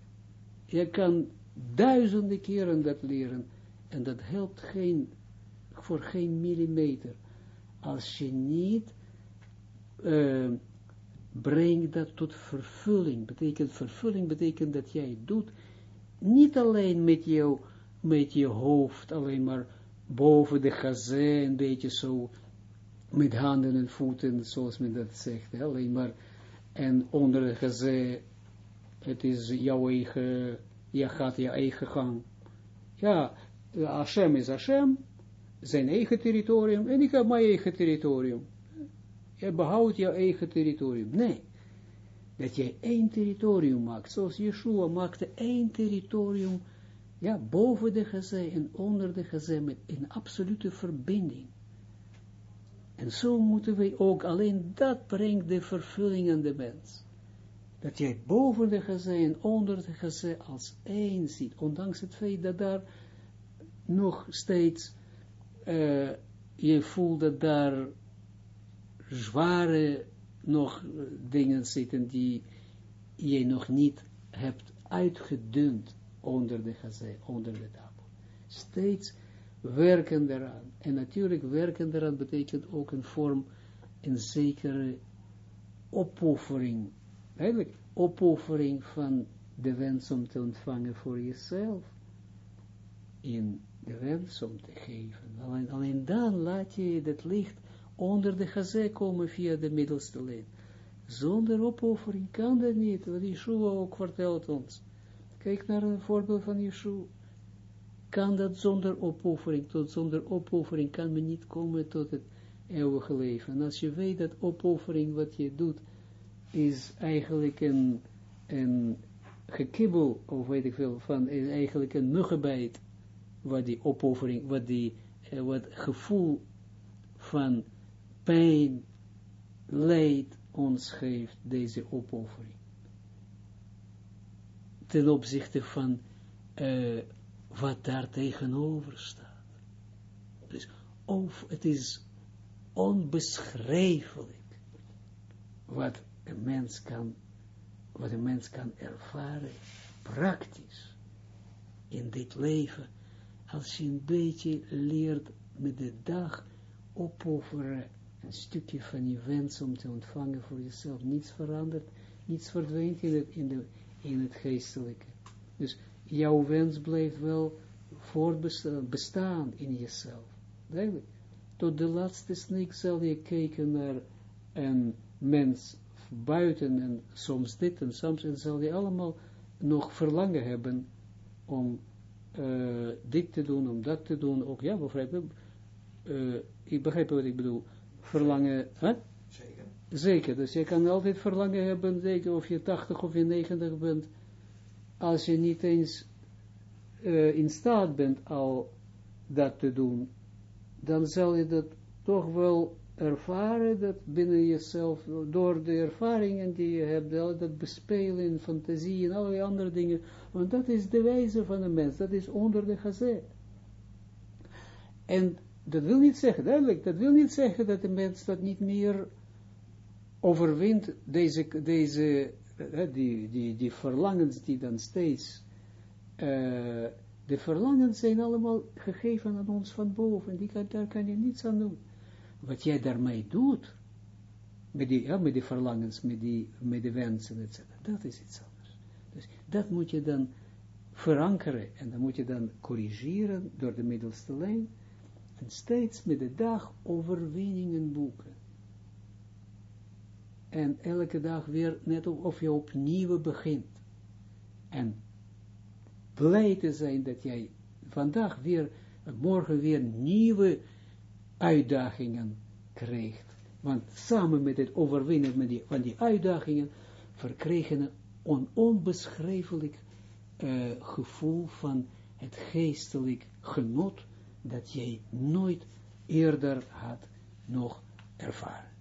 Je kan duizenden keren dat leren, en dat helpt geen, voor geen millimeter. Als je niet uh, brengt dat tot vervulling. Betekent vervulling, betekent dat jij het doet, niet alleen met, jou, met je hoofd, alleen maar boven de gazé, een beetje zo, met handen en voeten, zoals men dat zegt, alleen maar, en onder de gazé, het is jouw eigen, je gaat je eigen gang. Ja, Hashem is Hashem, zijn eigen territorium, en ik heb mijn eigen territorium. Je behoudt je eigen territorium. Nee. Dat jij één territorium maakt, zoals Yeshua maakte één territorium, ja, boven de gezee en onder de gezee, met een absolute verbinding. En zo moeten wij ook, alleen dat brengt de vervulling aan de mens. Dat jij boven de gezee en onder de gezee als één ziet, ondanks het feit dat daar nog steeds, uh, je voelt dat daar zware nog dingen zitten die je nog niet hebt uitgedund onder de gazé, onder de tafel. Steeds werken eraan. En natuurlijk werken eraan betekent ook een vorm, een zekere opoffering. Eigenlijk opoffering van de wens om te ontvangen voor jezelf. In de wens om te geven. Alleen, alleen dan laat je het licht onder de gazé komen via de middelste lijn. Zonder opoffering kan dat niet, wat Yeshua ook vertelt ons. Kijk naar een voorbeeld van Yeshua. Kan dat zonder opoffering, tot zonder opoffering kan men niet komen tot het eeuwige leven. En als je weet dat opoffering wat je doet, is eigenlijk een, een gekibbel, of weet ik veel, van, is eigenlijk een muggenbijt, wat die opoffering, wat die, eh, wat gevoel van pijn, leed ons geeft deze opoffering. Ten opzichte van uh, wat daar tegenover staat. Dus of het is onbeschrijfelijk wat een mens kan, wat een mens kan ervaren, praktisch, in dit leven, als je een beetje leert met de dag opofferen, een stukje van je wens om te ontvangen voor jezelf. Niets verandert, niets verdwijnt in het, in de, in het geestelijke. Dus jouw wens blijft wel voortbestaan in jezelf. Duidelijk. Tot de laatste snik zal je kijken naar een mens buiten en soms dit en soms en zal je allemaal nog verlangen hebben om uh, dit te doen, om dat te doen, ook ja, begrijp je? Uh, ik begrijp wat ik bedoel. Verlangen, hè? Zeker. Zeker, dus je kan altijd verlangen hebben, zeker of je 80 of je 90 bent, als je niet eens uh, in staat bent al dat te doen, dan zal je dat toch wel ervaren, dat binnen jezelf, door de ervaringen die je hebt, dat bespelen fantasie en allerlei andere dingen, want dat is de wijze van een mens, dat is onder de gezet. En dat wil niet zeggen, duidelijk, dat wil niet zeggen dat de mens dat niet meer overwint, deze, deze die, die, die verlangens die dan steeds, uh, de verlangens zijn allemaal gegeven aan ons van boven, die kan, daar kan je niets aan doen. Wat jij daarmee doet, met die, ja, met die verlangens, met die, met de wensen, etc., dat is iets anders. Dus dat moet je dan verankeren, en dan moet je dan corrigeren door de middelste lijn, en steeds met de dag overwinningen boeken en elke dag weer net of je opnieuw begint. En blij te zijn dat jij vandaag weer, morgen weer nieuwe uitdagingen krijgt. Want samen met het overwinnen met die, van die uitdagingen verkregen een onbeschrijfelijk uh, gevoel van het geestelijk genot dat jij nooit eerder had nog ervaren.